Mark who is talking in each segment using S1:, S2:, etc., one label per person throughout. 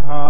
S1: हाँ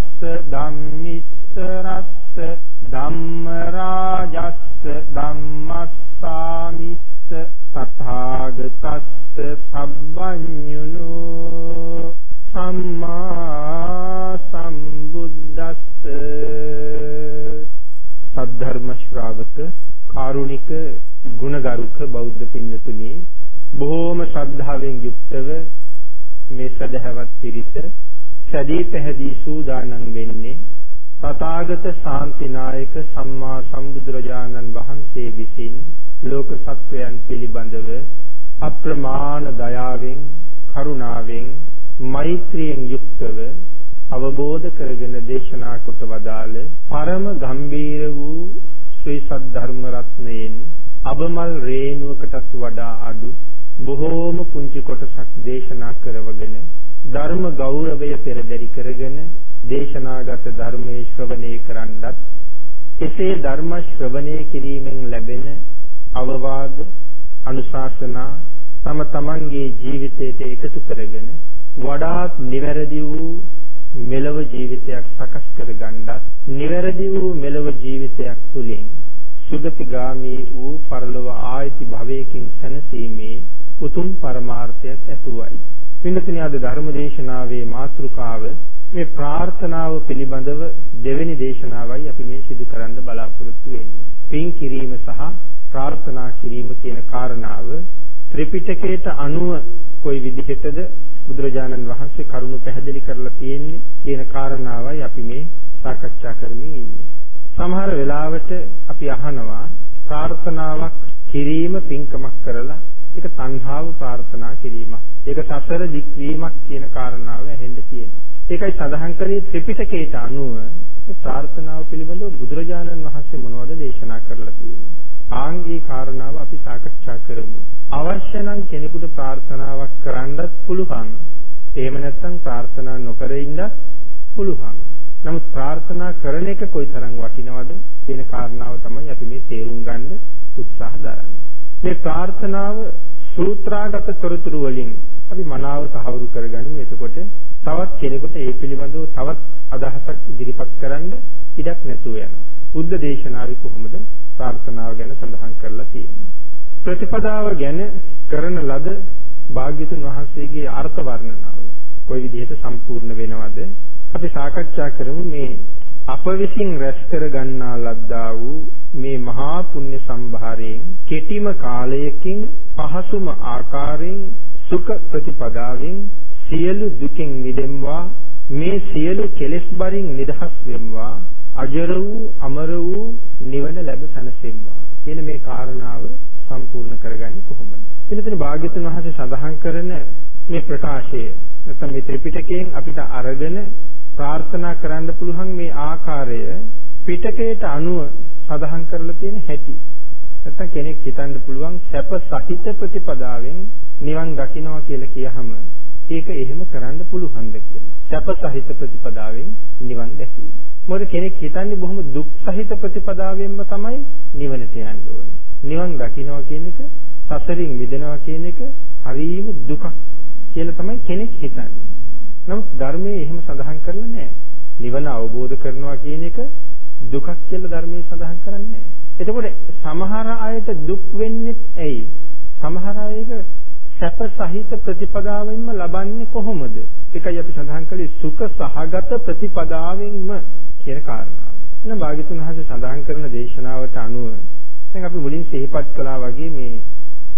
S1: කාරුණික ගුණගරුක බෞද්ධ පින්නතුනි බොහෝම ශ්‍රද්ධාවෙන් යුක්තව මේ සදහවත් පිරිස සැදී පැහැදී සූදානම් වෙන්නේ තථාගත ශාන්තිනායක සම්මා සම්බුදුරජාණන් වහන්සේ විසින් ලෝක සත්වයන් පිළිබඳව අප්‍රමාණ දයාවෙන් කරුණාවෙන් මෛත්‍රියෙන් යුක්තව අවබෝධ කරගෙන දේශනා කොට වදාළ පරම ගම්බීර වූ ශ්‍රී සද්ධර්ම රත්නයෙන් අබමල් රේණුවකටත් වඩා අඩු බොහෝම පුංචි කොටසක් දේශනා කරවගෙන ධර්ම ගෞරවය පෙරදරි කරගෙන දේශනාගත ධර්මයේ ශ්‍රවණය කරන්නත් එසේ ධර්ම ශ්‍රවණය කිරීමෙන් ලැබෙන අවවාද අනුශාසනා තම තමන්ගේ ජීවිතයට එකතු කරගෙන වඩාත් නිවැරදි වූ මෙලව ජීවිතයක් සකස් කරගන්නත් නිවැරදි වූ මෙලව ජීවිතයක් තුළින් සුගතිගාමී වූ පරලොව ආයති භවයකින් සැනසීමේ උතුම් පරමාර්ථයක් ඇතුවයි. පින්නතුනි අද ධර්ම දේශනාවේ මාතෘකාව මේ ප්‍රාර්ථනාව පිළිබඳව දෙවෙනි දේශනාවයි අපි මේ සිදු කරන්න බලාපොරොත්තු වෙන්නේ. පින් කිරීම සහ ප්‍රාර්ථනා කිරීම කියන කාරණාව ත්‍රිපිටකයට අනුව කොයි විදිහටද බුදුරජාණන් වහන්සේ කරුණු පැහැදිලි කරලා තියෙන්නේ කියන කාරණාවයි අපි මේ සාකච්ඡා කරමින් ඉන්නේ. සමහර වෙලාවට අපි අහනවා ප්‍රාර්ථනාවක් කිරීම පින්කමක් කරලා ඒක තණ්හාව ප්‍රාර්ථනා කිරීමක්. ඒක සසර දික්වීමක් කියන කාරණාව ඇහෙන්න තියෙනවා. ඒකයි සඳහන් කරේ ත්‍රිපිටකයට අනුව ප්‍රාර්ථනාව පිළිබඳව බුදුරජාණන් වහන්සේ මොනවද දේශනා කරලා තියෙන්නේ. ආංගී කාරණාව අපි සාකච්ඡා කරමු. අවශ්‍ය නම් කෙනෙකුට ප්‍රාර්ථනාවක් කරන්නත් පුළුවන්. එහෙම නැත්නම් ප්‍රාර්ථනා නොකර ඉන්නත් පුළුවන්. නමුත් ප්‍රාර්ථනා කරන එක කොයිතරම් වටිනවද? කියන කාරණාව තමයි අපි මේ තේරුම් ගන්න උත්සාහ දරන්නේ. මේ ප්‍රාර්ථනාව සූත්‍රාගත තොරතුරු වලින් අපි මනාව තහවුරු කරගනිමු. එතකොට තවත් කෙනෙකුට ඒ පිළිබඳව තවත් අදහසක් ඉදිරිපත් කරන්න ඉඩක් නැතුව යනවා. බුද්ධ දේශනාවේ කොහොමද ප්‍රාර්ථනාව ගැන සඳහන් කරලා තියෙන්නේ? ප්‍රතිපදාව ගැන කරන ලද භාග්‍යතුන් වහන්සේගේ අර්ථ වර්ණනාව කොයි විදිහට සම්පූර්ණ වෙනවද? අපි සාකච්ඡා කරමු මේ අප විසින් රැස් කර ගන්නා ලද්දා වූ මේ මහා පුණ්‍ය සම්භාරයෙන් කෙටිම කාලයකින් පහසුම ආකාරයෙන් සුඛ ප්‍රතිපදාවෙන් සියලු දුකින් මිදෙම්වා මේ සියලු කෙලෙස් බරින් නිදහස් වෙම්වා අජර වූ අමර වූ නිවන ලැබ සැනසෙම්වා කියන මේ කාරණාව සම්පූර්ණ කරගන්නේ කොහොමද? එනතන භාග්‍යතුන් වහන්සේ සඳහන් කරන මේ ප්‍රකාශය නැත්නම් මේ ත්‍රිපිටකයෙන් අපිට අරගෙන ප්‍රාර්ථනා කරන්න පුළුවන් මේ ආකාරය පිටකයට අනුව සඳහන් කරලා තියෙන හැටි. නැත්තම් කෙනෙක් හිතන්න පුළුවන් සැප සහිත ප්‍රතිපදාවෙන් නිවන් දකින්නවා කියලා කියහම ඒක එහෙම කරන්න පුළුවන්ද කියලා. සැප සහිත ප්‍රතිපදාවෙන් නිවන් දැකීම. මොකද කෙනෙක් හිතන්නේ බොහොම දුක් සහිත ප්‍රතිපදාවෙන්ම තමයි නිවනට යන්න ඕනේ. නිවන් දකින්නවා කියන එක සසරින් මිදෙනවා කියන එක හරීම දුකක් කියලා තමයි කෙනෙක් හිතන්නේ. නමුත් ධර්මයේ එහෙම සඳහන් කරලා නැහැ. නිවන අවබෝධ කරනවා කියන එක දුකක් කියලා ධර්මයේ සඳහන් කරන්නේ නැහැ. එතකොට සමහර අයට දුක් වෙන්නේ ඇයි? සමහර අයක සැප සහිත ප්‍රතිපදාවෙන්ම ලබන්නේ කොහොමද? ඒකයි අපි සඳහන් කළේ සුඛ සහගත ප්‍රතිපදාවෙන්ම කියන කාරණාව. එන භාග්‍යතුන් වහන්සේ සඳහන් කරන දේශනාවට අනුව දැන් අපි මුලින් සිහිපත් කළා වගේ මේ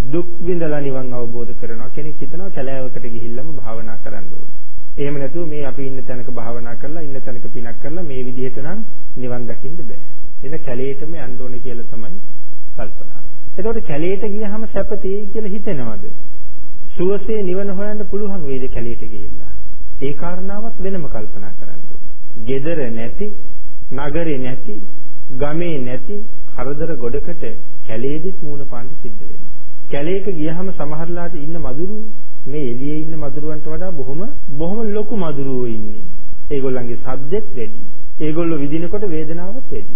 S1: දුක් විඳලා නිවන් අවබෝධ කරනවා කෙනෙක් හිතනවා කැලෑවකට ගිහිල්ලාම භාවනා කරන්න ඕනේ. එහෙම නැතුව මේ අපි ඉන්න තැනක භාවනා කරලා ඉන්න තැනක පිනක් කරලා මේ විදිහට නම් නිවන් දකින්න බෑ. එන කැලේටම යන්න ඕනේ කියලා තමයි කල්පනා කරන්නේ. එතකොට කැලේට ගියහම සැපතේ කියලා හිතෙනවද? සුවසේ නිවන හොයන්න පුළුවන් වේද කැලේට ගිහිල්ලා? ඒ කාරණාවත් වෙනම කල්පනා කරන්න ඕනේ. gedara නැති, නගරේ නැති, ගමේ නැති කරදර ගොඩකට කැලේදිත් මූණ පාන්න සිද්ධ වෙනවා. කැලේක ගියහම සමහරලාට ඉන්න මදුරු මේ එළියේ ඉන්න මදුරුවන්ට වඩා බොහොම බොහොම ලොකු මදුරුවෝ ඉන්නේ. ඒගොල්ලන්ගේ සද්දෙත් වැඩි. ඒගොල්ලෝ විදිනකොට වේදනාවත් වැඩි.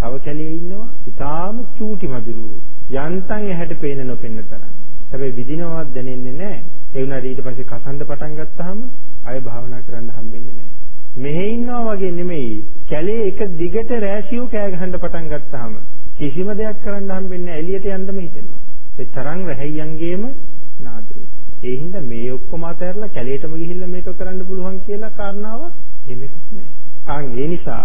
S1: තව කැලේ ඉන්නවා ඊටාම චූටි මදුරුවෝ. යන්තම් ඇහැට පේන නොපෙන්න තරම්. හැබැයි විදිනවත් දැනෙන්නේ නැහැ. ඒ වුණාට ඊට පස්සේ කසන්ද පටන් ගත්තාම අය භාවනා කරන්න හම්බෙන්නේ නැහැ. මෙහෙ ඉන්නවා වගේ නෙමෙයි. කැලේ එක දිගට රෑසියෝ කෑ ගහන්න පටන් ගත්තාම කිසිම දෙයක් කරන්න හම්බෙන්නේ නැහැ. එළියට යන්නම හිතෙනවා. ඒ තරම් රැහැයියන්ගේම නාදේ. ඒ හින්දා මේ ඔක්කොම අතහැරලා කැලේටම ගිහිල්ලා මේක කරන්න පුළුවන් කියලා කාරණාව එහෙම එකක් නෑ. ආන් ඒ නිසා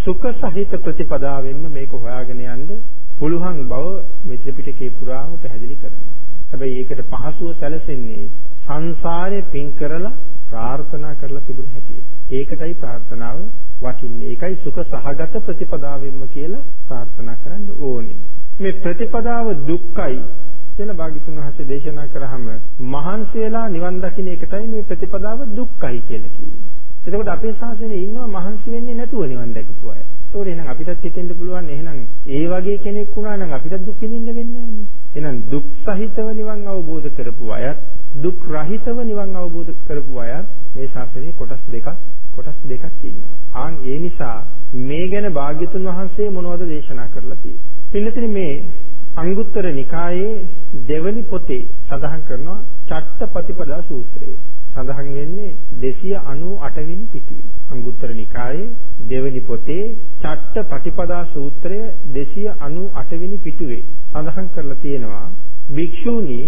S1: සුඛ සහිත ප්‍රතිපදාවෙන්ම මේක හොයාගෙන යන්න පුළුවන් බව මෙත්‍ර පිටකේ පුරාම පැහැදිලි කරනවා. හැබැයි ඒකට පහසුව සැලසෙන්නේ සංසාරේ පින් කරලා ප්‍රාර්ථනා කරලා තිබුණ හැටියට. ඒකටයි ප්‍රාර්ථනාව වටින්නේ. ඒකයි සුඛ සහගත ප්‍රතිපදාවෙන්ම කියලා ප්‍රාර්ථනා කරන්න ඕනේ. මේ ප්‍රතිපදාව දුක්ඛයි කියලා භාග්‍යතුන් වහන්සේ දේශනා කරාම මහන්සි වෙලා නිවන් දකින්න එකටයි මේ ප්‍රතිපදාව දුක්ඛයි කියලා කියන්නේ. එතකොට අපේ ශාසනයේ ඉන්නවා මහන්සි වෙන්නේ නැතුව නිවන් දැකපු අය. ඒතකොට එහෙනම් අපිටත් හිතෙන්න පුළුවන් එහෙනම් ඒ වගේ කෙනෙක් වුණා නම් අපිටත් දුක් විඳින්න වෙන්නේ නැහැ එහෙනම් දුක් සහිතව නිවන් අවබෝධ කරපු අයත් දුක් රහිතව නිවන් අවබෝධ කරපු අයත් මේ ශාසනයේ කොටස් දෙකක් කොටස් දෙකක් ඉන්නවා. ආන් ඒ නිසා මේ ගැන භාග්‍යතුන් වහන්සේ මොනවද දේශනා කරලා තියෙන්නේ? පිළිතුරු මේ අංගුත්තර නිකායේ දෙවනි පොතේ සඳහන් කරනවා චට්ටපතිපදා සූත්‍රයේ. සඳහන් වෙන්නේ 298 වෙනි පිටුවේ. අංගුත්තර නිකායේ දෙවනි පොතේ චට්ටපටිපදා සූත්‍රය 298 වෙනි පිටුවේ සඳහන් කරලා තියෙනවා භික්ෂූනි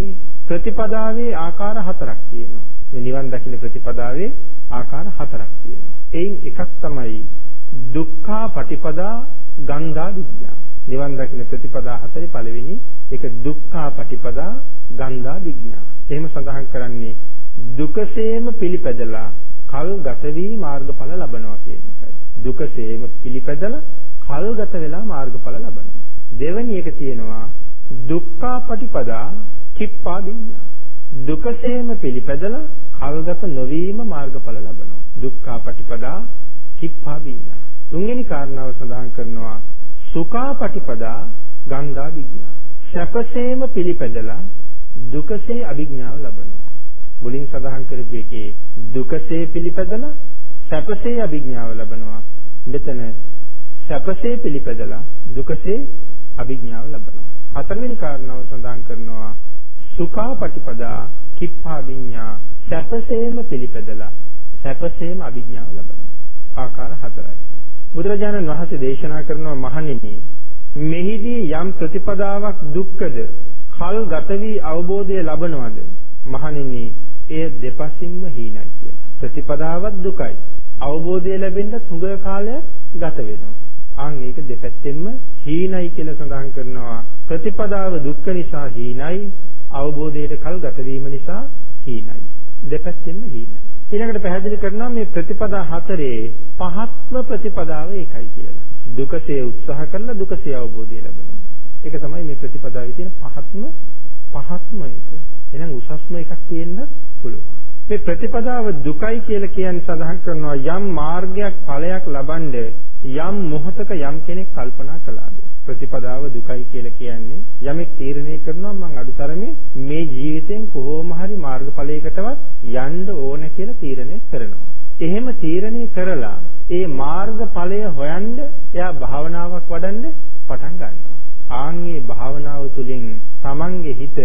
S1: ප්‍රතිපදාවේ ආකාර හතරක් තියෙනවා. මේ නිවන් දකින්න ප්‍රතිපදාවේ ආකාර හතරක් තියෙනවා. එයින් එකක් තමයි දුක්ඛා පටිපදා ගංගා විද්‍යා. නිවන් දකින්න ප්‍රතිපදා හතරේ පළවෙනි ඒක දුක්ඛා පටිපදා ගන්ධා විඥා. එහෙම සඳහන් කරන්නේ දුකසේම පිළිපැදලා කල් ගත වී මාර්ගඵල ලබනවා කියන එකයි. දුකසේම පිළිපැදලා කල් ගත වෙලා මාර්ගඵල ලබනවා. දෙවෙනි එක තියෙනවා දුක්ඛා පටිපදා කිප්පා විඥා. දුකසේම පිළිපැදලා කල්ගත නොවීම මාර්ගඵල ලබනවා. දුක්ඛා පටිපදා කිප්පා විඥා. තුන්වෙනි කාරණාව සඳහන් කරනවා සුඛාපටිපදා ගන්ධා විඥා. සැපසේම පිළිපැදලා දුකසේ අභිඥාව ලබනවා. මුලින් සඳහන් කරපු එකේ දුකසේ පිළිපැදලා සැපසේ අභිඥාව ලබනවා. මෙතන සැපසේ පිළිපදලා දුකසේ අභිඥාව ලබනවා. හතරවෙනි කාරණාව සඳහන් කරනවා සුඛාපටිපදා කිප්පා විඤ්ඤා සැපසේම පිළිපදලා සැපසේම අභිඥාව ලබනවා. ආකාර හතරයි. බුදුරජාණන් වහන්සේ දේශනා කරනවා මහණෙනි මෙහිදී යම් ප්‍රතිපදාවක් දුක්ඛද කල් ගත වී අවබෝධය ලබනවද මහණෙනි එය දෙපසින්ම හීනයි කියලා. ප්‍රතිපදාවක් දුකයි. අවබෝධය ලැබෙන්න තුඟ කාලයක් ගත වෙනවා. ආන් ඒක දෙපැත්තෙන්ම හීනයි කියලා සඳහන් කරනවා. ප්‍රතිපදාව දුක්ඛ නිසා හීනයි, අවබෝධයට කල් ගත වීම නිසා හීනයි. දෙපැත්තෙන්ම හීනයි. ඊළඟට පැහැදිලි කරනවා මේ ප්‍රතිපදා හතරේ පහත්ම ප්‍රතිපදාව ඒකයි කියලා. දුකසේ උත්සාහ කරලා දුකසේ අවබෝධය ලැබෙනවා. ඒක තමයි මේ ප්‍රතිපදාවේ තියෙන පහත්ම පහත්ම එක. එහෙනම් උසස්ම එකක් තියෙන්න පුළුවන්. මේ ප්‍රතිපදාව දුකයි කියලා කියන්නේ සඳහන් කරනවා යම් මාර්ගයක් ඵලයක් ලබන්නේ යම් මොහතක යම් කෙනෙක් කල්පනා කළාද ප්‍රතිපදාව දුකයි කියලා කියන්නේ යමෙක් තීරණය කරනවා මම අඩුතරමේ මේ ජීවිතෙන් කොහොම හරි මාර්ගඵලයකටවත් යන්න ඕන කියලා තීරණය කරනවා. එහෙම තීරණය කරලා ඒ මාර්ගඵලය හොයන්න එයා භාවනාවක් වඩන්න පටන් ගන්නවා. ආන්ගේ භාවනාව තුළින් Tamange හිත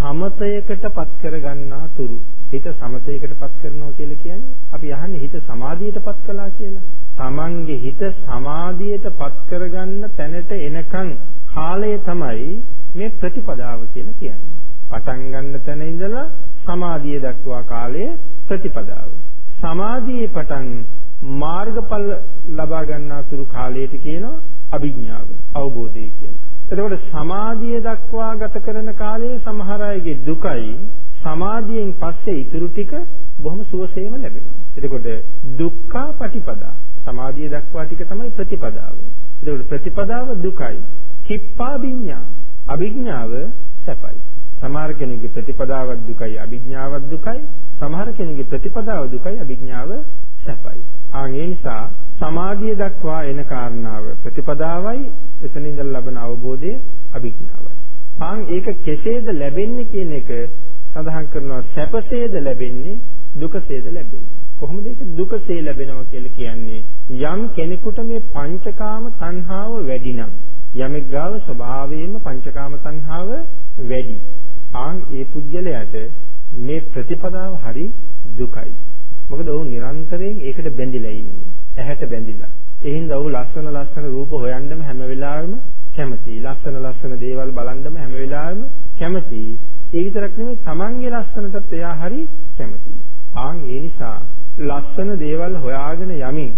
S1: සමතයකටපත් කරගන්නා තුරු හිත සමතයකටපත් කරනවා කියලා කියන්නේ අපි අහන්නේ හිත සමාධියටපත් කළා කියලා. Tamange හිත සමාධියටපත් කරගන්න තැනට එනකන් කාලය තමයි මේ ප්‍රතිපදාව කියලා කියන්නේ. පටන් ගන්න තැන ඉඳලා සමාධිය දක්වා කාලය ප්‍රතිපදාව. සමාධියේ පටන් මාර්ගඵල ලබා ගන්නාතුරු කාලයට කියනවා අභිඥාව අවබෝධය කියලා. එතකොට සමාධිය දක්වා ගත කරන කාලයේ සමහර අයගේ දුකයි සමාධියෙන් පස්සේ ඉතුරු ටික බොහොම සුවසේම ලැබෙනවා. එතකොට දුක්ඛා පටිපදා සමාධිය දක්වා ටික තමයි ප්‍රතිපදාව. එතකොට ප්‍රතිපදාව දුකයි. කිප්පා විඤ්ඤා අභිඥාව සැපයි. සමහර කෙනෙකුගේ ප්‍රතිපදාවක් දුකයි අභිඥාවක් දුකයි. සමහර කෙනෙකුගේ ප්‍රතිපදාව දුකයි අභිඥාව සැපයි. ආන් ඒ නිසා සමාධිය දක්වා එන කාරණාව ප්‍රතිපදාවයි එතන ඉඳලා ලබන අවබෝධය අභිඥාවයි. ආන් ඒක කෙසේද ලැබෙන්නේ කියන එක සඳහන් කරනවා සැපසේද ලැබෙන්නේ දුකසේද ලැබෙන්නේ. කොහොමද ඒක දුකසේ ලැබෙනවා කියලා කියන්නේ යම් කෙනෙකුට මේ පංචකාම තණ්හාව වැඩි නම් යමෙක් ගාව ස්වභාවයෙන්ම පංචකාම තණ්හාව වැඩි. ආන් ඒ පුජ්‍යලයට මේ ප්‍රතිපදාව හරි දුකයි. මොකද ඔහු නිරන්තරයෙන් ඒකට බැඳිලා ඉන්නේ. ඇහැට බැඳිලා. ඒ හින්දා ඔහු ලස්සන ලස්සන රූප හොයන්නම හැම වෙලාවෙම කැමතියි. ලස්සන ලස්සන දේවල් බලන්නම හැම වෙලාවෙම කැමතියි. ඒ විතරක් නෙමෙයි Tamange ලස්සනටත් එයා හරි කැමතියි. ආන් ඒ නිසා ලස්සන දේවල් හොයාගෙන යමින්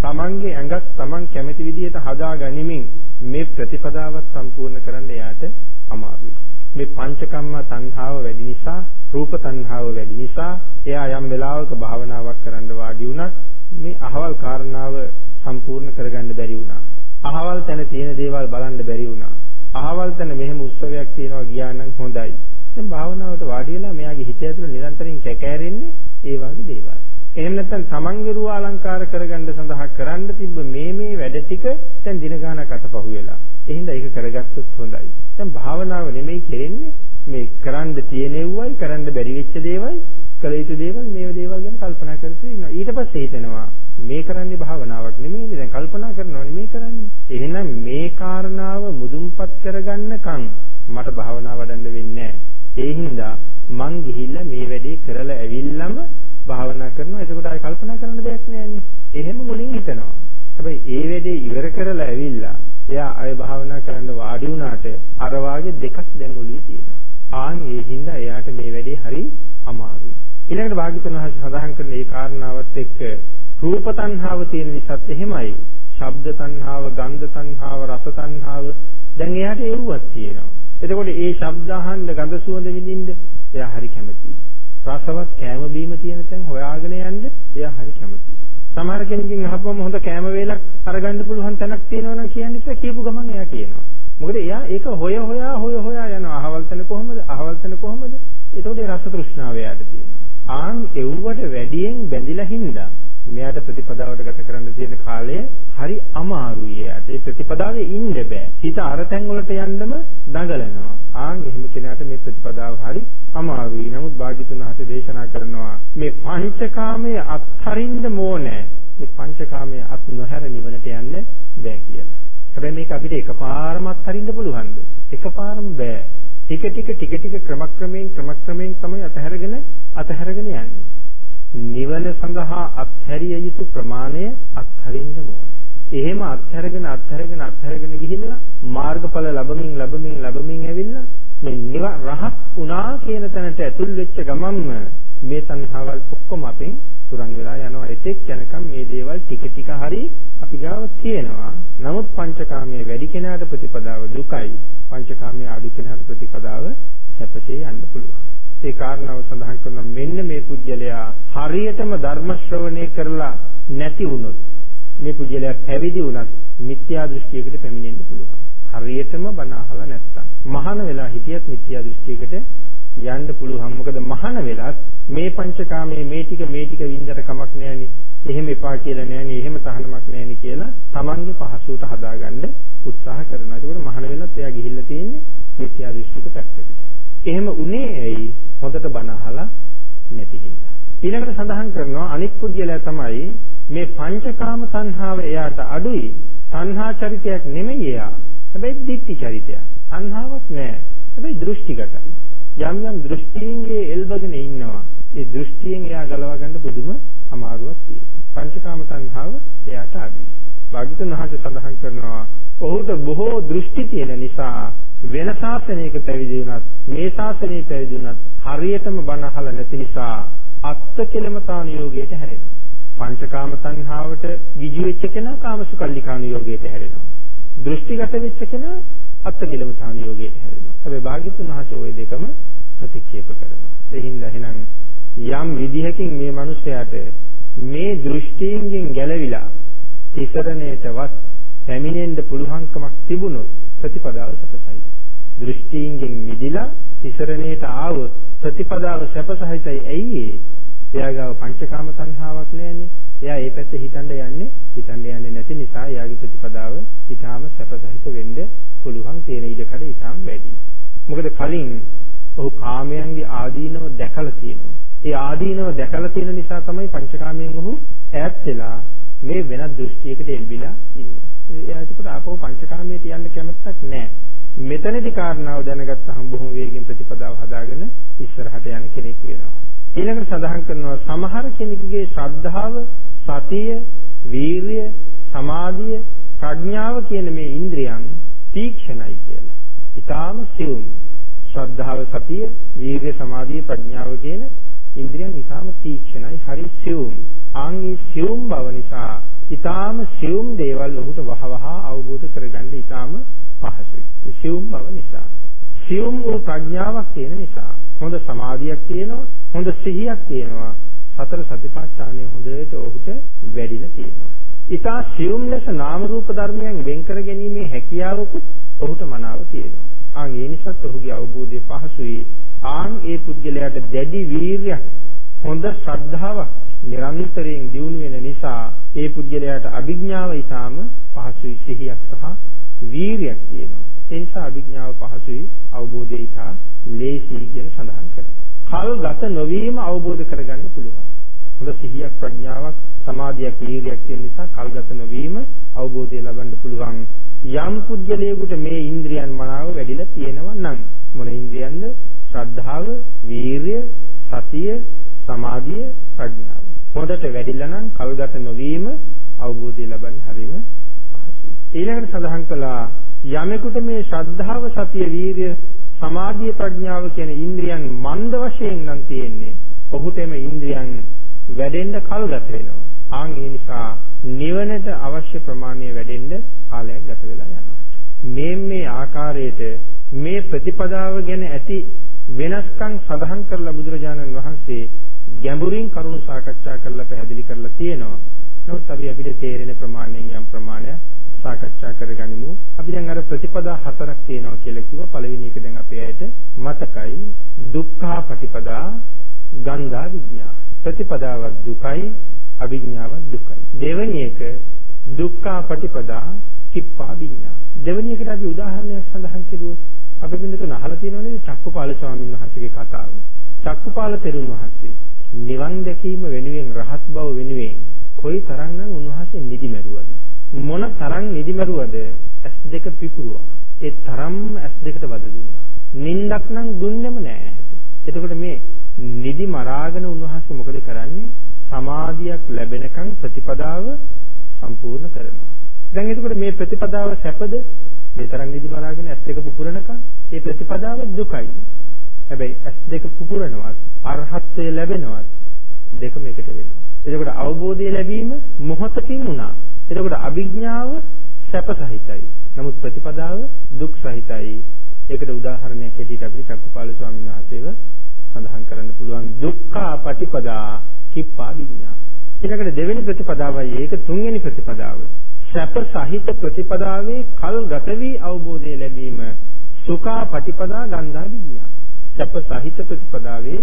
S1: Tamange ඇඟත් Taman කැමති විදිහට හදා ගනිමින් මේ ප්‍රතිපදාවත් සම්පූර්ණ කරන්න එයාට අමාරුයි. මේ පංචකම්ම තණ්හාව වැඩි නිසා රූප තණ්හාව වැඩි නිසා එයා යම් වෙලාවක භාවනාවක් කරන්න වාඩි වුණත් මේ අහවල් කාරණාව සම්පූර්ණ කරගන්න බැරි වුණා. අහවල් තැන තියෙන දේවල් බලන්න බැරි වුණා. අහවල් තැන මෙහෙම උත්සවයක් තියෙනවා ගියා නම් හොඳයි. දැන් භාවනාවට වාඩි වෙලා මෙයාගේ හිත ඇතුළේ නිරන්තරයෙන් කැකෑරෙන්නේ ඒ වගේ දේවල්. එහෙම නැත්නම් තමන්ගේ රුව අලංකාර කරගන්න සඳහා කරන්න තිබ්බ මේ මේ වැඩ ටික දැන් දින ගානක් අතපහු වෙලා. එහෙනම් ඒක කරගත්තොත් හොඳයි. දැන් භාවනාව නෙමෙයි කෙරෙන්නේ මේ කරන්න තියෙනෙව්වයි කරන්න බැරි වෙච්ච දේවල් කළ යුතු දේවල් මේව දේවල් ගැන කල්පනා කරලා ඉන්නවා. ඊට පස්සේ හිතනවා මේ කරන්නේ භාවනාවක් නෙමෙයිනේ දැන් කල්පනා කරනවා නෙමෙයි කරන්නේ. එහෙනම් මේ කාරණාව මුදුන්පත් කරගන්නකම් මට භාවනාව වඩන්න වෙන්නේ නැහැ. ඒ හින්දා මං ගිහිල්ලා මේ වැඩේ කරලා ඇවිල්ලාම භාවනා කරනවා. එතකොට ආයි කල්පනා කරන්න දෙයක් නෑනේ. එහෙම මුලින් හිතනවා. හැබැයි ඒ වැඩේ ඉවර කරලා ඇවිල්ලා එයා ආය භාවනා කරන්න වාඩි වුණාට අර වාගේ දෙකක් දැන් ඔළුවේ තියෙනවා. ආන් ඒ හින්දා එයාට මේ වැඩේ හරි අමාරුයි. ඊළඟට භාග්‍යතුන් වහන්සේ සඳහන් කරන මේ කාරණාවත් එක්ක රූප තණ්හාව තියෙන නිසාත් එහෙමයි. ශබ්ද තණ්හාව, ගන්ධ තණ්හාව, රස තණ්හාව දැන් එයාට එව්වක් තියෙනවා. එතකොට ඒ ශබ්ද අහන්න, ගඳ සුවඳ විඳින්න එයා හරි කැමතියි. රසවත් කෑම බීම තියෙන තැන් හොයාගෙන යන්න එයා හරි කැමතියි. සමහර කෙනකින් අහපුවම හොඳ කෑම වේලක් අරගන්න පුළුවන් තැනක් තියෙනවා නම් කියන්නේ කියපු ගමන් එයා කියනවා. මොකද එයා ඒක හොය හොයා හොය හොයා යනවා. අහවල් තැන කොහමද? අහවල් තැන කොහමද? ඒතකොට ඒ රස තෘෂ්ණාව එයාට තියෙනවා. ආන් එව්වට වැඩියෙන් බැඳිලා හින්දා මෙයාට ප්‍රතිපදාවට ගත කරන්න තියෙන කාලය හරි අමාරුයි එයාට. ඒ ප්‍රතිපදාවේ ඉන්න බෑ. හිත අර තැන් වලට යන්නම දඟලනවා. ආන් එහෙම කෙනාට මේ ප්‍රතිපදාව හරි අමාරුයි. නමුත් භාග්‍යතුන් හසේ දේශනා කරනවා මේ පංචකාමයේ අත්හරින්න ඕනේ. මේ පංචකාමයේ අත් නොහැර නිවනට යන්න බෑ කියලා. හැබැයි මේක අපිට එකපාරම අත්හරින්න පුළුවන්ද? එකපාරම බෑ. ටික ටික ටික ටික ක්‍රමක්‍රමයෙන් ක්‍රමක්‍රමයෙන් තමයි අතහැරගෙන අතහැරගෙන යන්නේ. නිවන සඳහා අත්හැරිය යුතු ප්‍රමාණය අත්හරින්න ඕනේ. එහෙම අත්හැරගෙන අත්හැරගෙන අත්හැරගෙන ගිහිල්ලා මාර්ගඵල ලැබමින් ලැබමින් ලැබමින් ඇවිල්ලා මේ නිව රහත් වුණා කියන තැනට ඇතුල් වෙච්ච ගමන්ම මේ තණ්හාවල් ඔක්කොම අපෙන් තුරන් වෙලා යනවා. එතෙක් යනකම් මේ දේවල් ටික ටික හරි අපි ගාව තියෙනවා. නමුත් පංචකාමයේ වැඩි කෙනාට ප්‍රතිපදාව දුකයි. පංචකාමයේ අඩු කෙනාට ප්‍රතිපදාව සැපසේ යන්න පුළුවන්. ඒ කාරණාව සඳහන් කරන මෙන්න මේ පුජ්‍යලයා හරියටම ධර්ම ශ්‍රවණය කරලා නැති වුණොත් මේ පුජ්‍යලයා පැවිදි වුණත් මිත්‍යා දෘෂ්ටියකට පැමිණෙන්න පුළුවන්. හරියටම බණ අහලා නැත්තම්. මහාන වෙලා හිටියත් මිත්‍යා දෘෂ්ටියකට යන්න පුළුවන්. මොකද මහාන වෙලත් මේ පංචකාමයේ මේ ටික මේ ටික වින්දර කමක් නෑනේ. එහෙම එපා කියලා නෑනේ. එහෙම තහනමක් නෑනේ කියලා තමන්ගේ පහසුවට හදාගන්න උත්සාහ කරනවා. ඒකෝට මහාන වෙලත් එයා ගිහිල්ලා තියෙන්නේ මිත්‍යා දෘෂ්ටික පැත්තකට. එහෙම උනේ ඇයි? හොඳට බණ අහලා නැති හින්දා. ඊළඟට සඳහන් කරනවා අනිත් පුද්ගලයා තමයි මේ පංචකාම තණ්හාව එයාට අඩුයි. තණ්හා චරිතයක් නෙමෙයි එයා. හැබැයි දිට්ඨි චරිතයක්. තණ්හාවක් නෑ. හැබැයි දෘෂ්ටිගතයි. යම් යම් දෘෂ්ටීන්ගේ එල්බගෙන ඉන්නවා. ඒ දෘෂ්ටියෙන් එයා ගලවා ගන්න පුදුම අමාරුවක් තියෙනවා. පංචකාම තණ්හාව එයාට අඩුයි. භාග්‍යතුන් වහන්සේ සඳහන් කරනවා ඔහුට බොහෝ දෘෂ්ටි තියෙන නිසා වෙන ශාසනයක පැවිදි වුණත් මේ ශාසනයේ පැවිදි වුණත් හරියටම බණ අහලා නැති නිසා අත්ත කෙලමතාන යෝගයට හැරෙනවා. පංචකාම තණ්හාවට විජු වෙච්ච කෙනා කාමසුකල්ලිකාන යෝගයට හැරෙනවා. දෘෂ්ටිගත වෙච්ච කෙනා අත්ත කෙලමතාන යෝගයට හැරෙනවා. හැබැයි භාග්‍යතුන් වහන්සේ ওই දෙකම ප්‍රතික්ෂේප කරනවා. ඒ හින්දා එහෙනම් යම් විදිහකින් මේ මිනිස්යාට මේ දෘෂ්ටීන්ගෙන් ගැලවිලා තිසරණයටවත් පැමිණෙන්න පුළුවන්කමක් තිබුණොත් ප්‍රතිපදාව සපසයිද දෘෂ්ටීන්ගෙන් මිදිලා තිසරණයට ආවොත් ප්‍රතිපදාව සැපසහිතයි ඇයි ඒ? එයා ගාව පංචකාම තණ්හාවක් නැන්නේ. එයා ඒ පැත්ත හිතන්න යන්නේ හිතන්න යන්නේ නැති නිසා එයාගේ ප්‍රතිපදාව ඊටාම සැපසහිත වෙන්න පුළුවන් තියෙන ඉඩකඩ ඊටාම වැඩි. මොකද කලින් ඔහු කාමයන්ගේ ආදීනව දැකලා තියෙනවා. ඒ ආදීනව දැකලා තියෙන නිසා තමයි පංචකාමයෙන් ඔහු ඈත් වෙලා මේ වෙනත් දෘෂ්ටියකට එල්බිලා ඉන්නේ. එයා ඒකට ආපහු පංචකාමයට යන්න කැමැත්තක් නැහැ. මෙතනදී කාරණාව දැනගත්තාම බොහොම වේගෙන් ප්‍රතිපදාව හදාගෙන ඉස්සරහට යන කෙනෙක් වෙනවා. ඊළඟට සඳහන් කරනවා සමහර කෙනෙකුගේ ශ්‍රද්ධාව, සතිය, වීරිය, සමාධිය, ප්‍රඥාව කියන මේ ඉන්ද්‍රියන් තීක්ෂණයි කියලා. ඊටාම සියුම්. ශ්‍රද්ධාව, සතිය, වීරිය, සමාධිය, ප්‍රඥාව කියන ඉන්ද්‍රියන් ඊටාම තීක්ෂණයි, හරි සියුම්. ආන්ගේ සියුම් බව නිසා ඊටාම සියුම් දේවල් ඔහුට වහවහ අවබෝධ කරගන්න ඊටාම පහසුයි. සියුම් බව නිසා. සියුම් වූ ප්‍රඥාවක් තියෙන නිසා හොඳ සමාධියක් තියෙනවා, හොඳ සිහියක් තියෙනවා. සතර සතිපට්ඨානය හොඳට ඔහුට වැඩිලා තියෙනවා. ඊටා සියුම් ලෙස නාම රූප ධර්මයන් වෙන් කර ගැනීමේ හැකියාවකුත් ඔහුට මනාව තියෙනවා. ආන් ඒ නිසාත් ඔහුගේ අවබෝධය පහසුයි. ආන් ඒ පුද්ගලයාට දැඩි වීරියක් හොඳ ශ්‍රද්ධාවක් නිරන්තරයෙන් දියුණු වෙන නිසා ඒ පුද්ගලයාට අභිඥාව ඊටාම පහසුයි සිහියක් සහ වීරියක් තියෙනවා. ඒ නිසා අභිඥාව පහසුයි අවබෝධය ඉතා ලේසියි කියලා සඳහන් කරනවා. කල් ගත නොවීම අවබෝධ කරගන්න පුළුවන්. හොඳ සිහියක් ප්‍රඥාවක් සමාධියක් වීරියක් තියෙන නිසා කල් ගත නොවීම අවබෝධය ලබන්න පුළුවන්. යම් පුද්ගලයෙකුට මේ ඉන්ද්‍රියන් මනාව වැඩිලා තියෙනවා නම් මොන ඉන්ද්‍රියන්ද? ශ්‍රද්ධාව, වීරිය, සතිය, සමාධිය, ප්‍රඥාව. හොඳට වැඩිලා නම් කල් ගත නොවීම අවබෝධය ලබන්න හරිම ඊළඟට සඳහන් කළා යමෙකුට මේ ශ්‍රද්ධාව සතිය වීරිය සමාධිය ප්‍රඥාව කියන ඉන්ද්‍රියන් මන්ද වශයෙන් නම් තියෙන්නේ. ඔහුට එම ඉන්ද්‍රියන් වැඩෙන්න කල් ගත වෙනවා. ආන් ඒ නිසා නිවනට අවශ්‍ය ප්‍රමාණය වැඩෙන්න කාලයක් ගත වෙලා යනවා. මේ මේ ආකාරයට මේ ප්‍රතිපදාව ගැන ඇති වෙනස්කම් සඳහන් කරලා බුදුරජාණන් වහන්සේ ගැඹුරින් කරුණු සාකච්ඡා කරලා පැහැදිලි කරලා තියෙනවා. නමුත් අපි අපිට තේරෙන ප්‍රමාණයෙන් යම් ප්‍රමාණයක් සාකච්ඡා කරගනිමු. අපි දැන් අර ප්‍රතිපදා හතරක් තියෙනවා කියලා කිව්වා. පළවෙනි එක දැන් අපේ ඇයට මතකයි. දුක්ඛා ප්‍රතිපදා, ගන්ධා විඥා. ප්‍රතිපදාවක් දුකයි, අවිඥාවක් දුකයි. දෙවෙනි එක දුක්ඛා ප්‍රතිපදා, කිප්පා විඥා. දෙවෙනි එකට අපි උදාහරණයක් සඳහන් කෙරුවොත් අපි බින්දුතුන අහලා තියෙනව නේද චක්කුපාල ස්වාමීන් වහන්සේගේ කතාව. චක්කුපාල තෙරුන් වහන්සේ නිවන් දැකීම වෙනුවෙන් රහත් බව වෙනුවෙන් කොයි තරම්නම් උන්වහන්සේ නිදි මැරුවද? මොන තරම් නිදි මැරුවද? ඇස් දෙක පිපුරුවා. ඒ තරම් ඇස් දෙකට වද දුන්නා. නින්දක් නම් දුන්නෙම නෑ. එතකොට මේ නිදි මරාගෙන උන්වහන්සේ මොකද කරන්නේ? සමාධියක් ලැබෙනකන් ප්‍රතිපදාව සම්පූර්ණ කරනවා. දැන් එතකොට මේ ප්‍රතිපදාව සැපද? මේ තරම් නිදි මරාගෙන ඇස් දෙක පුපුරනකන් ඒ ප්‍රතිපදාව දුකයි. හැබැයි ඇස් දෙක පුපුරනවත් අරහත්ත්වය ලැබෙනවත් දෙකම එකට වෙනවා. එතකොට අවබෝධය ලැබීම මොහොතකින් වුණා. එතකොට අභිඥාව සැප සහිතයි. නමුත් ප්‍රතිපදාව දුක් සහිතයි. ඒකට උදාහරණයක් හැටියට අපිට චක්කුපාල ස්වාමීන් වහන්සේව සඳහන් කරන්න පුළුවන් දුක්ඛා පටිපදා කිප්පා විඤ්ඤා. ඊළඟට දෙවෙනි ප්‍රතිපදාවයි ඒක තුන්වෙනි ප්‍රතිපදාව. සැප සහිත ප්‍රතිපදාවේ කල් ගත වී අවබෝධය ලැබීම සුඛා පටිපදා ගන්ධා විඤ්ඤා. සැප සහිත ප්‍රතිපදාවේ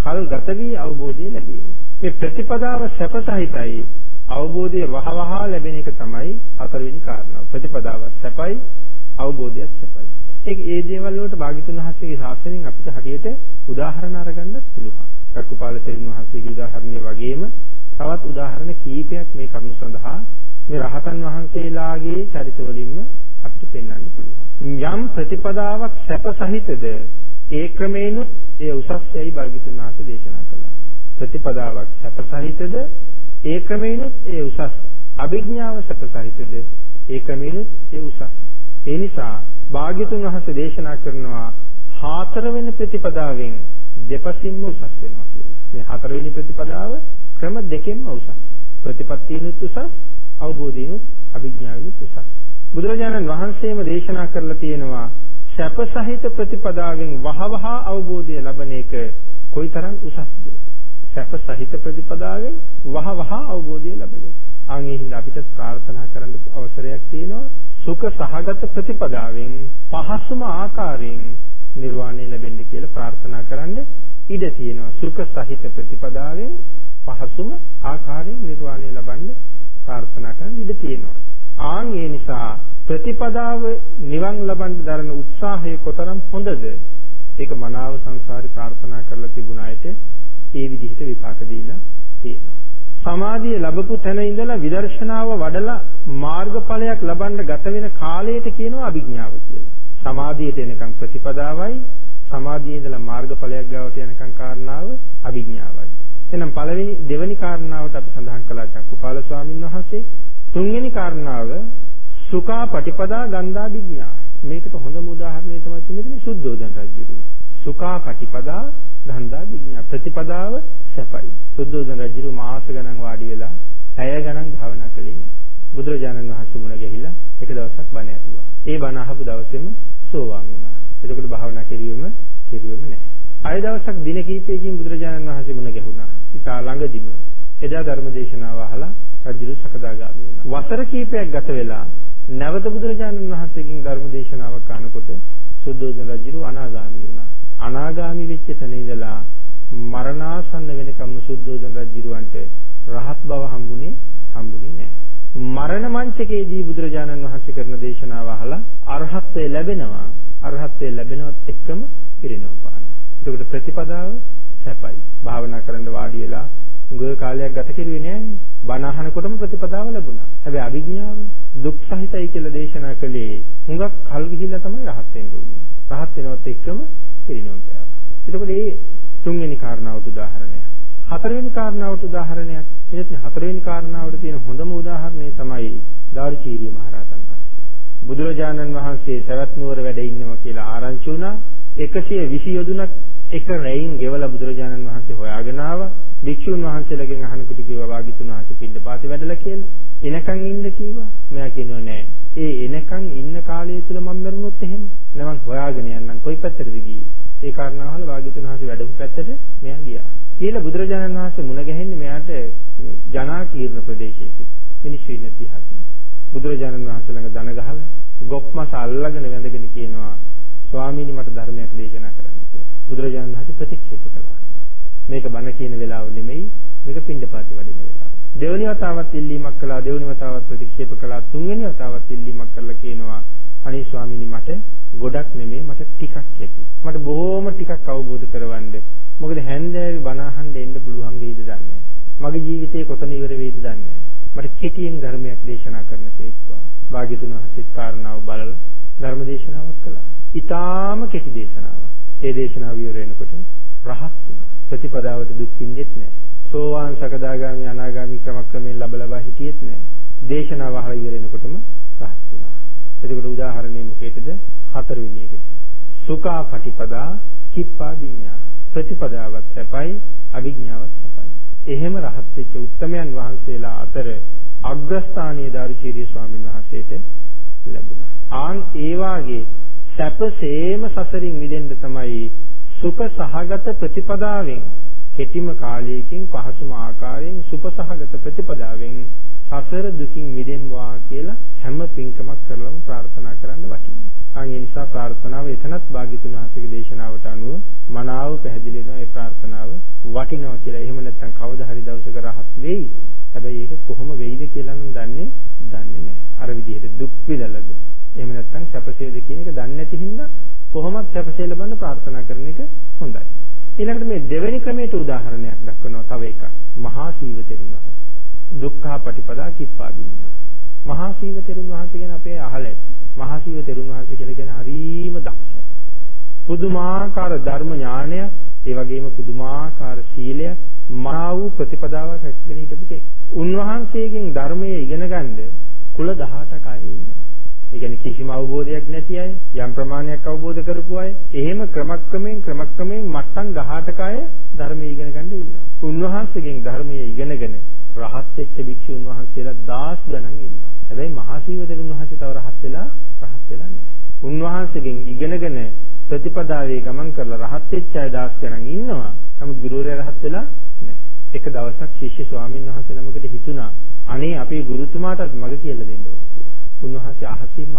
S1: කල් ගත වී අවබෝධය ලැබීම. මේ ප්‍රතිපදාව සැප සහිතයි අවබෝධය වහවහ ලැබෙන එක තමයි හතරවෙනි කාරණාව. ප්‍රතිපදාව සැපයි අවබෝධයත් සැපයි. ඒක ඒ දේවල් වලට භාග්‍යතුන් වහන්සේගේ ශාසනයෙන් අපිට හරියට උදාහරණ අරගන්නත් පුළුවන්. චක්කුපාල තෙරුන් වහන්සේගේ උදාහරණය වගේම තවත් උදාහරණ කීපයක් මේ කරුණු සඳහා මේ රහතන් වහන්සේලාගේ චරිත වලින්ම අපිට පෙන්වන්න පුළුවන්. යම් ප්‍රතිපදාවක් සැප සහිතද ඒ ක්‍රමේනුත් ඒ උසස්යයි භාග්‍යතුන් වහන්සේ දේශනා කළා. ප්‍රතිපදාවක් සැප සහිතද ඒ ක්‍රමේනුත් ඒ උසස්. අභිඥාව සැප සහිතද ඒ ක්‍රමේනුත් ඒ උසස්. ඒ නිසා භාග්‍යතුන් වහන්සේ දේශනා කරනවා හතරවෙනි ප්‍රතිපදාවෙන් දෙපසින්ම උසස් වෙනවා කියලා. මේ හතරවෙනි ප්‍රතිපදාව ක්‍රම දෙකෙන්ම උසස්. ප්‍රතිපත්තියනුත් උසස්, අවබෝධයනුත්, අභිඥාවෙනුත් උසස්. බුදුරජාණන් වහන්සේම දේශනා කරලා තියෙනවා සැප සහිත ප්‍රතිපදාවෙන් වහවහ අවබෝධය ලබන එක කොයිතරම් උසස්ද? සැප සහිත ප්‍රතිපදාවෙන් වහවහ අවබෝධය ලැබෙන එක. ආන් ඒ හින්දා අපිට ප්‍රාර්ථනා කරන්න අවසරයක් තියෙනවා සුඛ සහගත ප්‍රතිපදාවෙන් පහසුම ආකාරයෙන් නිර්වාණය ලැබෙන්න කියලා ප්‍රාර්ථනා කරන්න ඉඩ තියෙනවා. සුඛ සහිත ප්‍රතිපදාවෙන් පහසුම ආකාරයෙන් නිර්වාණය ලබන්න ප්‍රාර්ථනා කරන්න ඉඩ තියෙනවා. ආන් ඒ නිසා ප්‍රතිපදාව නිවන් ලබන්න දරන උත්සාහය කොතරම් හොඳද? ඒක මනාව සංසාරේ ප්‍රාර්ථනා කරලා තිබුණ අයට ඒ විදිහට විපාක දීලා තියෙනවා. සමාධිය ලැබපු තැන ඉඳලා විදර්ශනාව වඩලා මාර්ගඵලයක් ලබන්න ගත වෙන කාලයට කියනවා අභිඥාව කියලා. සමාධියට එනකන් ප්‍රතිපදාවයි සමාධියේ ඉඳලා මාර්ගඵලයක් ගාවට යනකන් කාරණාව අභිඥාවයි. එහෙනම් පළවෙනි දෙවෙනි කාරණාවට අපි සඳහන් කළා චක්කුපාල ස්වාමීන් වහන්සේ. තුන්වෙනි කාරණාව සුඛා පටිපදා ගන්ධා විඥා. මේකට හොඳම උදාහරණය තමයි තියෙන්නේ සුද්ධෝදන රජු. සුඛා පටිපදා ගන්ධා විඥා ප්‍රතිපදාව සැපයි. සුද්ධෝදන රජු මාස ගණන් වාඩි වෙලා පැය ගණන් භාවනා කළේ නෑ. බුදුරජාණන් වහන්සේ මුණ ගැහිලා එක දවසක් බණ ඇහුවා. ඒ බණ අහපු දවසේම සෝවාන් වුණා. එතකොට භාවනා කෙරුවෙම කෙරුවෙම නෑ. ආය දවසක් දින කිහිපයකින් බුදුරජාණන් වහන්සේ මුණ ගැහුණා. ඉතා ළඟදිම. එදා ධර්ම දේශනාව අහලා රජු සකදාගාමී වුණා. වසර කිහිපයක් ගත වෙලා නැවත බුදුරජාණන් වහන්සේගෙන් ධර්ම දේශනාවක් අහනකොට සුද්ධෝදන රජු අනාගාමී වුණා. අනාගාමී වෙච්ච තැන ඉඳලා මරණාසන්න වෙනකම් සුද්ධෝදන රජුවන්ට රහත් බව හම්බුනේ හම්බුනේ නැහැ. මරණ මංචකයේදී බුදුරජාණන් වහන්සේ කරන දේශනාව අහලා අරහත්ත්වය ලැබෙනවා. අරහත්ත්වය ලැබෙනවත් එක්කම පිරිනවම් පානවා. එතකොට ප්‍රතිපදාව සැපයි. භාවනා කරන්න වාඩි වෙලා උගව කාලයක් ගත කෙරුවේ නෑනේ. බණ අහනකොටම ප්‍රතිපදාව ලැබුණා. හැබැයි අවිඥාව දුක් සහිතයි කියලා දේශනා කළේ හුඟක් කල් ගිහිල්ලා තමයි රහත් වෙන්න උනේ. රහත් වෙනවත් එක්කම පිරිනවම් පෑවා. එතකොට මේ තුන්වෙනි කාරණාවට උදාහරණයක්. හතරවෙනි කාරණාවට උදාහරණයක්. එතන හතරවෙනි කාරණාවට තියෙන හොඳම උදාහරණය තමයි දාරුචීරිය මහරහතන් වහන්සේ. බුදුරජාණන් වහන්සේ සවැත් නුවර වැඩ ඉන්නවා කියලා ආරංචි වුණා. 120 යොදුනක් එක රැයින් ගෙවලා බුදුරජාණන් වහන්සේ හොයාගෙන ආවා. භික්ෂුන් වහන්සේලාගෙන් අහනකොට කිව්වා වාග්යතුන් වහන්සේ පිළිපාති වැඩලා කියලා. එනකන් ඉන්න කිව්වා. මෙයා කියනවා නෑ. ඒ එනකන් ඉන්න කාලය තුල මම මරුණොත් එහෙම. නමං හොයාගෙන යන්නම් කොයි පැත්තටද ගියේ. ඒ කාරණාවල වාග්යතුන් වහන්සේ වැඩපු පැත්තට මෙයා ගියා. කියලා බුදුරජාණන් වහන්සේ මුණ ගැහෙන්නේ මෙයාට මේ ජනාකීර්ණ ප්‍රදේශයක. මිනිස්සු ඉන්න තිහක්. බුදුරජාණන් වහන්සේ ළඟ දන ගහලා ගොප්මස අල්ලගෙන වැඳගෙන කියනවා ස්වාමීනි මට ධර්මයක් දේශනා කරන්න කියලා. බුදුරජාණන් වහන්සේ ප්‍රතික්ෂේප කළා. මේක බණ කියන වෙලාව නෙමෙයි මේක පින්ඩපාති වඩින වෙලාව. දෙවනි වතාවත් ඉල්ලීමක් කළා දෙවනි වතාවත් ප්‍රතික්ෂේප කළා තුන්වෙනි වතාවත් ඉල්ලීමක් කරලා කියනවා අනේ ස්වාමීනි මට ගොඩක් නෙමෙයි මට ටිකක් ඇති. මට බොහොම ටිකක් අවබෝධ කරවන්න. මොකද හැන්දෑවේ බණ අහන්න එන්න පුළුවන් වෙයිද දන්නේ මගේ ජීවිතේ කොතන ඉවර වෙයිද දන්නේ මට කෙටියෙන් ධර්මයක් දේශනා කරන්න සේක්වා. භාග්‍යතුන් වහන්සේත් කාරණාව බලලා ධර්ම දේශනාවක් කළා. ඊටාම කෙටි දේශනාවක්. ඒ දේශනාව ඉවර වෙනකොට රහත් වුණා. ප්‍රතිපදාවට දුක් විඳෙත් නැහැ. සෝවාන් සකදාගාමි අනාගාමි ක්‍රමක්‍රමයෙන් ලබ ලබා හිටියෙත් නැහැ. දේශනාව අහලා ඉවර වෙනකොටම රහත් වුණා. එතකොට උදාහරණය මොකේද? හතරවෙනි එකට. සුඛා පටිපදා කිප්පා විඤ්ඤා. ප්‍රතිපදාවත් සැපයි අභිඥාවත් සැපයි. එහෙම රහත් වෙච්ච උත්තමයන් වහන්සේලා අතර අග්‍රස්ථානීය දාරුචීරිය ස්වාමීන් වහන්සේට ලැබුණා. ආන් ඒ වාගේ සැපසේම සසරින් මිදෙන්න තමයි සුඛ සහගත ප්‍රතිපදාවෙන් කෙටිම කාලයකින් පහසුම ආකාරයෙන් සුඛ සහගත ප්‍රතිපදාවෙන් සසර දුකින් මිදෙන්වා කියලා හැම පින්කමක් කරලම ප්‍රාර්ථනා කරන්න වටිනවා. අන් ඒ නිසා ප්‍රාර්ථනාව එතනත් භාග්‍යතුන් වහන්සේගේ දේශනාවට අනුව මනාව පැහැදිලි වෙනවා ඒ ප්‍රාර්ථනාව වටිනවා කියලා. එහෙම නැත්නම් කවදා හරි දවසක රහත් වෙයි. හැබැයි ඒක කොහොම වෙයිද කියලා නම් දන්නේ දන්නේ නැහැ. අර විදිහට දුක් විඳලද. එහෙම නැත්නම් සැපසේද කියන එක දන්නේ නැති හින්දා කොහොමත් සැපසේ ලබන්න ප්‍රාර්ථනා කරන එක හොඳයි. ඊළඟට මේ දෙවෙනි ක්‍රමයට උදාහරණයක් දක්වනවා තව එකක්. මහා සීව තෙරුන් වහන්සේ. දුක්ඛ පටිපදා කිප්පා විඤ්ඤා. මහා සීව තෙරුන් වහන්සේ ගැන අපේ අහලා ඇති. මහා සීව තෙරුන් වහන්සේ කියලා කියන්නේ හරීම දක්ෂයි. පුදුමාකාර ධර්ම ඥානය, ඒ වගේම පුදුමාකාර සීලය, මහා වූ ප්‍රතිපදාවක් රැකගෙන හිටපු කෙනෙක්. උන්වහන්සේගෙන් ධර්මයේ ඉගෙන ගන්න කුල 18ක අය ඉන්නවා. ඒ කියන්නේ කිසිම අවබෝධයක් නැති අය, යම් ප්‍රමාණයක් අවබෝධ කරපු අය, එහෙම ක්‍රමක්‍රමයෙන් ක්‍රමක්‍රමයෙන් මට්ටම් 18ක අය ධර්මයේ ඉගෙන ගන්න ඉන්නවා. උන්වහන්සේගෙන් ධර්මයේ ඉගෙනගෙන රහත් වෙච්ච භික්ෂුන් වහන්සේලා දාස් ගණන් ඉන්නවා. හැබැයි මහා සීවතරුන් වහන්සේ තව රහත් වෙලා රහත් වෙලා නැහැ. උන්වහන්සේගෙන් ඉගෙනගෙන ප්‍රතිපදාවේ ගමන් කරලා රහත් වෙච්ච අය දාස් ගණන් ඉන්නවා. නමුත් ගුරුවරයා රහත් වෙලා නැහැ. එක දවසක් ශිෂ්‍ය ස්වාමීන් වහන්සේ නමකට හිතුණා අනේ අපේ ගුරුතුමාටත් මග කියලා දෙන්න ඕනේ කියලා. උන්වහන්සේ අහසින්ම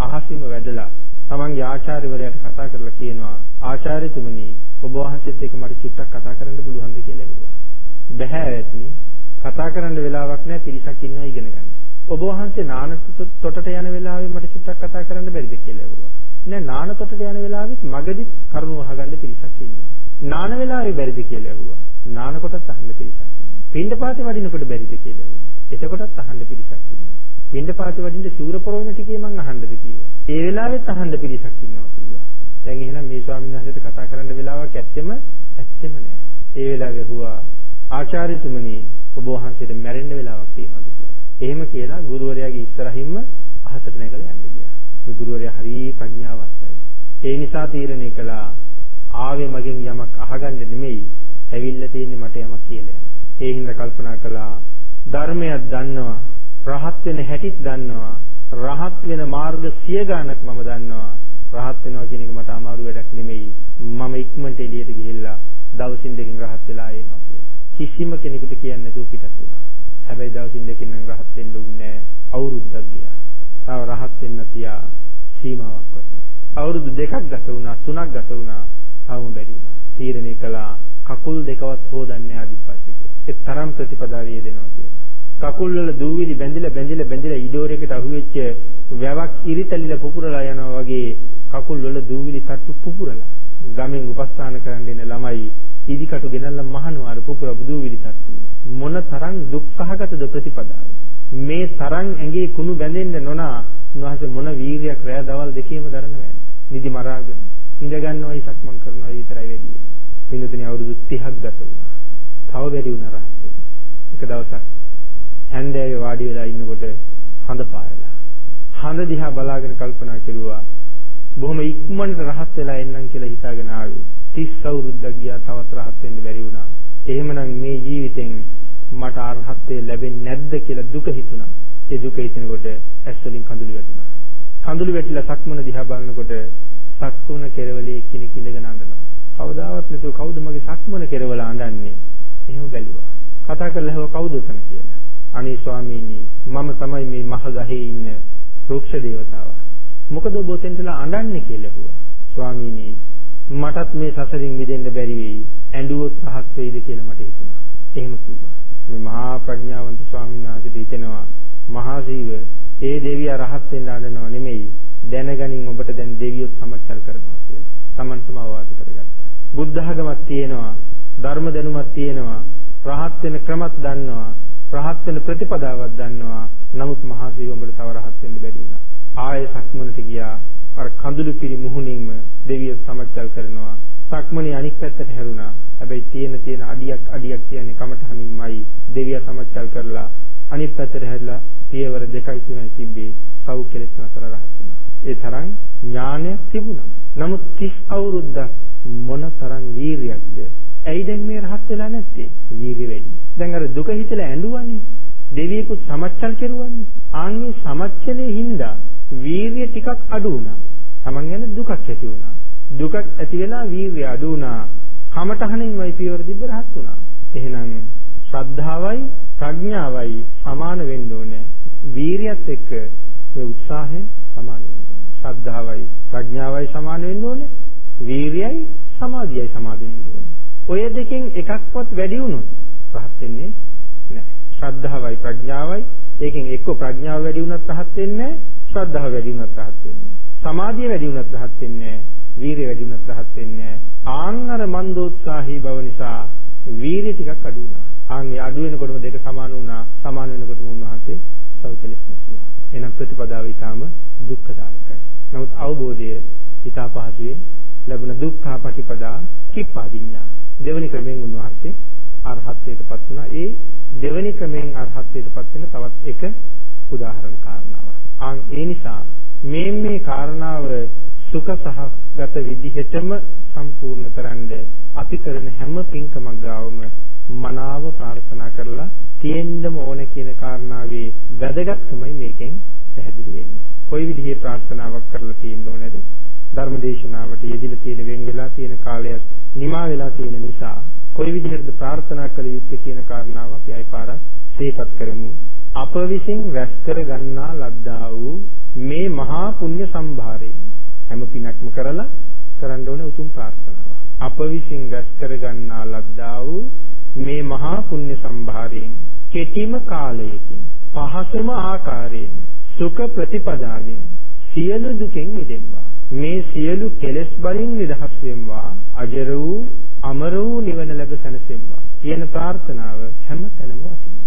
S1: අහසින්ම වැඩලා තමන්ගේ ආචාර්යවරයාට කතා කරලා කියනවා ආචාර්යතුමනි ඔබ වහන්සේත් එක්ක මට චුට්ටක් කතා කරන්න පුළුවන්ද කියලා ඇහුවා. බෑ ඇත්නි කතා කරන්න වෙලාවක් නැහැ පිරිසක් ඉන්නවා ඉගෙන ගන්න. ඔබ වහන්සේ නාන තොටට යන වෙලාවේ මට චුට්ටක් කතා කරන්න බැරිද කියලා ඇහුවා. නෑ නාන තොටට යන වෙලාවෙත් මගදිත් කරුණු අහගන්න පිරිසක් ඉන්නවා. නාන වෙලාවේ බැරිද කියලා ඇහුවා. නාන කොටත් අහන්න පිරිසක් ඉන්නවා. පින්ඩ පාතේ වඩිනකොට බැරිද කියලා ඇහුවා. එතකොටත් අහන්න පිරිසක් ඉන්නවා. පින්ඩ පාතේ වඩින්න සූර පොරොන ටිකේ මං අහන්නද කිව්වා. ඒ වෙලාවෙත් අහන්න පිරිසක් ඉන්නවා කිව්වා. දැන් එහෙනම් මේ ස්වාමීන් වහන්සේට කතා කරන්න වෙලාවක් ඇත්තෙම ඇත්තෙම නෑ. ඒ වෙලාවේ හුවා ආචාර්යතුමනි ඔබ වහන්සේට මැරෙන්න වෙලාවක් තියෙනවද කියලා. එහෙම කියලා ගුරුවරයාගේ ඉස්සරහින්ම අහසට නැගලා යන්න ගියා. මේ ගුරුවරයා හරි ප්‍රඥාවන්තයි. ඒ නිසා තීරණය කළා ආවේ මගෙන් යමක් අහගන්න නෙමෙයි, ඇවිල්ලා තියෙන්නේ මට යමක් කියලා යන්න. ඒ හින්දා කල්පනා කළා ධර්මයක් දන්නවා, රහත් වෙන හැටිත් දන්නවා, රහත් වෙන මාර්ග සිය ගානක් මම දන්නවා. රහත් වෙනවා කියන එක මට අමාරු වැඩක් නෙමෙයි. මම ඉක්මනට එළියට ගිහිල්ලා දවසින් දෙකකින් රහත් වෙලා එනවා කියලා. කිසිම කෙනෙකුට කියන්නේ නැතුව පිටත් වුණා. හැබැයි දවසින් දෙකකින් නම් රහත් වෙන්න උන්නේ අවුරුද්දක් ගියා. තව රහත් වෙන්න තියා සීමාවක්වත් නැහැ. අවුරුදු දෙකක් ගත වුණා, තුනක් ගත වුණා. තවම බැරි වුණා. තීරණය කළා කකුල් දෙකවත් හොදන්නේ ආදිපස්සේ කියලා. ඒ තරම් ප්‍රතිපදාවේ දෙනවා කියලා. කකුල් වල දූවිලි බැඳිලා බැඳිලා බැඳිලා ඉඩෝරයකට අහුවෙච්ච වැවක් ඉරිතලිලා පුපුරලා යනවා වගේ කකුල් වල දූවිලි තට්ටු පුපුරලා ගමෙන් උපස්ථාන කරන්න එන ළමයි ඉදිකටු ගෙනල්ලා මහනවා අර පුපුර බුදූවිලි තට්ටු. මොන තරම් දුක් සහගතද ප්‍රතිපදාව? මේ තරම් ඇඟේ කුණු බැඳෙන්න නොනා උන්වහන්සේ මොන වීරියක් රැය දවල් දෙකේම දරනවද නිදි මරාගෙන ඉඳ ගන්නවයි සක්මන් කරනවා විතරයි වැඩි. පින්නතුනි අවුරුදු 30ක් ගත වුණා. තව වැඩි වුණා රහත් එක දවසක් හැන්දෑවේ වාඩි වෙලා ඉන්නකොට හඳ පායලා. හඳ දිහා බලාගෙන කල්පනා කෙරුවා බොහොම ඉක්මනට රහත් වෙලා එන්නම් කියලා හිතාගෙන ආවේ. 30 අවුරුද්දක් ගියා තවත් රහත් වෙන්න බැරි වුණා. එහෙමනම් මේ ජීවිතෙන් මට අරහත්ත්වය ලැබෙන්නේ නැද්ද කියලා දුක හිතුණා. ඒ දුක හිතනකොට ඇස් වලින් කඳුළු වැටුණා. කඳුළු වැටිලා සක්මන දිහා බලනකොට සක්මුණ කෙරවලේ කෙනෙක් ඉඳගෙන අඬනවා. කවදාවත් නැතුව කවුද මගේ සක්මන කෙරවල අඬන්නේ? එහෙම බැලුවා. කතා කරලා ඇහුවා කවුද උතන කියලා. අනේ ස්වාමීනි මම තමයි මේ මහ ගහේ ඉන්න රුක්ෂ දේවතාවා. මොකද ඔබ ඔතෙන්ටලා අඬන්නේ කියලා ඇහුවා. ස්වාමීනි මටත් මේ සසරින් මිදෙන්න බැරි වෙයි. ඇඬුවොත් රහත් වෙයිද කියලා මට හිතුණා. එහෙම කිව්වා. මේ මහා ප්‍රඥාවන්ත ස්වාමීන් වහන්සේට හිතෙනවා මහා ජීව ඒ දෙවියා රහත් වෙන්න අඬනව නෙමෙයි දැනගනින් ඔබට දැන් දෙවියොත් සමච්චල් කරනවා කියලා. Tamanටම අවවාද කරගත්තා. බුද්ධ ධර්මයක් තියෙනවා, ධර්ම දැනුමක් තියෙනවා. රහත් වෙන ක්‍රමත් දන්නවා. රහත් වෙන ප්‍රතිපදාවක් දන්නවා. නමුත් මහා සීවඹට තව රහත් වෙන්න බැරි වුණා. ආයේ සක්මනට ගියා. අර කඳුළු පිරි මුහුණින්ම දෙවියෝ සමච්චල් කරනවා. සක්මනේ අනික් පැත්තට හැරුණා. හැබැයි තියෙන තියෙන අඩියක් අඩියක් කියන්නේ කමටහනින්මයි දෙවියා සමච්චල් කරලා අනිත් පැත්තට හැරිලා පියවර දෙකයි තුනයි තිබ්බේ සව් කෙලෙස් නතර රහත් වුණා. ඒ තරම් ඥානය තිබුණා. නමුත් 30 අවුරුද්දක් මොන තරම් වීරියක්ද? ඇයි දැන් මේ රහත් වෙලා නැත්තේ? වීරිය වැඩි. දැන් අර දුක හිතලා ඇඬුවානේ. දෙවියෙකුත් සමච්චල් කෙරුවානේ. ආන්ගේ සමච්චලේ හින්දා වීරිය ටිකක් අඩු වුණා. Taman ගැන දුකක් ඇති වුණා. දුකක් ඇති වෙලා වීරිය අඩු වුණා. කමටහනින් වයි පියවර දිබ්බ රහත් වුණා. එහෙනම් ශ්‍රද්ධාවයි ප්‍රඥාවයි සමාන වෙන්න ඕනේ. වීරියත් එක්ක මේ උත්සාහය සමාන වෙන්න ඕනේ. ශ්‍රද්ධාවයි ප්‍රඥාවයි සමාන වෙන්න ඕනේ. වීරියයි සමාධියයි සමාන වෙන්න ඕනේ. ඔය දෙකෙන් එකක්වත් වැඩි වුණොත් රහත් වෙන්නේ නැහැ. ශ්‍රද්ධාවයි ප්‍රඥාවයි ඒකෙන් එක්ක ප්‍රඥාව වැඩි වුණත් රහත් වෙන්නේ නැහැ. ශ්‍රද්ධාව වැඩි වුණත් රහත් වෙන්නේ නැහැ. සමාධිය වැඩි වුණත් රහත් වෙන්නේ නැහැ. වීරිය වැඩි වුණත් රහත් වෙන්නේ නැහැ. ආන්නර මන්දෝත්සාහී බව නිසා වීරිය ටිකක් අඩු වුණා. ආන්නේ අඩු වෙනකොටම දෙක සමාන වුණා. සමාන වෙනකොටම උන්වහන්සේ සෞඛලෙස් නැසුවා. එහෙනම් ප්‍රතිපදාව ඊටාම දුක්ඛදායකයි. නමුත් අවබෝධය ඊටා පහසුවේ ලැබුණ දුක්ඛ ප්‍රතිපදා කිප්පා විඤ්ඤා. දෙවෙනි ක්‍රමයෙන් උන්වහන්සේ අරහත්ත්වයටපත් වුණා. ඒ දෙවෙනි ක්‍රමයෙන් අරහත්ත්වයටපත් වෙන තවත් එක උදාහරණ කාරණාවක්. ආන් ඒ නිසා මේ මේ කාරණාව සුඛ සහගත විදිහටම සම්පූර්ණ කරන්න අපි කරන හැම පින්කමක් ගාවම මනාව ප්‍රාර්ථනා කරලා තියෙන්නම ඕන කියන කාරණාවේ වැදගත්කමයි මේකෙන් පැහැදිලි වෙන්නේ. කොයි විදිහේ ප්‍රාර්ථනාවක් කරලා තියෙන්න ඕනද? ධර්මදේශනාවට යෙදিলা තියෙන වෙන් වෙලා තියෙන කාලය නිමා වෙලා තියෙන නිසා කොයි විදිහටද ප්‍රාර්ථනා කළ යුත්තේ කියන කාරණාව අපි අයිපාරක් සිහිපත් කරමු. අප විසින් වැස් කර ගන්නා ලද්දා වූ මේ මහා පුණ්‍ය සම්භාරයෙන් හැම පිනක්ම කරලා කරන්න ඕන උතුම් ප්‍රාර්ථනාව. අප විසින් වැස් කර ගන්නා ලද්දා වූ මේ මහා පුණ්‍ය සම්භාරයෙන් කෙටිම කාලයකින් පහසුම ආකාරයෙන් සුඛ ප්‍රතිපදාවෙන් සියලු දුකෙන් මිදෙම්වා මේ සියලු කෙලෙස් බරින් නිදහස් වෙම්වා අජර වූ අමර වූ නිවන ලැබ සැනසෙම්වා කියන ප්‍රාර්ථනාව හැමතැනම වටිනවා.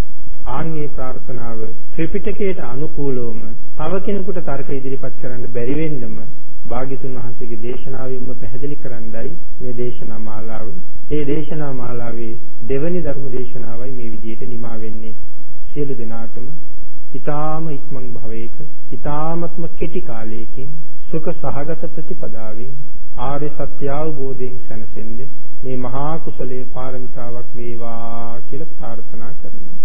S1: ආන්ගේ ප්‍රාර්ථනාව ත්‍රිපිටකයට අනුකූලවම තව කෙනෙකුට තර්ක ඉදිරිපත් කරන්න බැරි වෙන්නම භාග්‍යතුන් වහන්සේගේ දේශනාවෙන්ම පැහැදිලි කරන්නයි මේ දේශනා මාලාව. ඒ දේශනා මාලාවේ දෙවැනි ධර්ම දේශනාවයි මේ විදිහට නිමා වෙන්නේ. සියලු දෙනාටම ඊ타ම ඉක්මන් භවයක ඊ타මත්ම කෙටි කාලයකින් සුඛ සහගත ප්‍රතිපදාවෙන් ආර්ය සත්‍ය අවබෝධයෙන් සැනසෙන්නේ මේ මහා කුසලයේ පාරමිතාවක් වේවා කියලා ප්‍රාර්ථනා කරනවා.